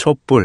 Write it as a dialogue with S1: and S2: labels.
S1: 촛불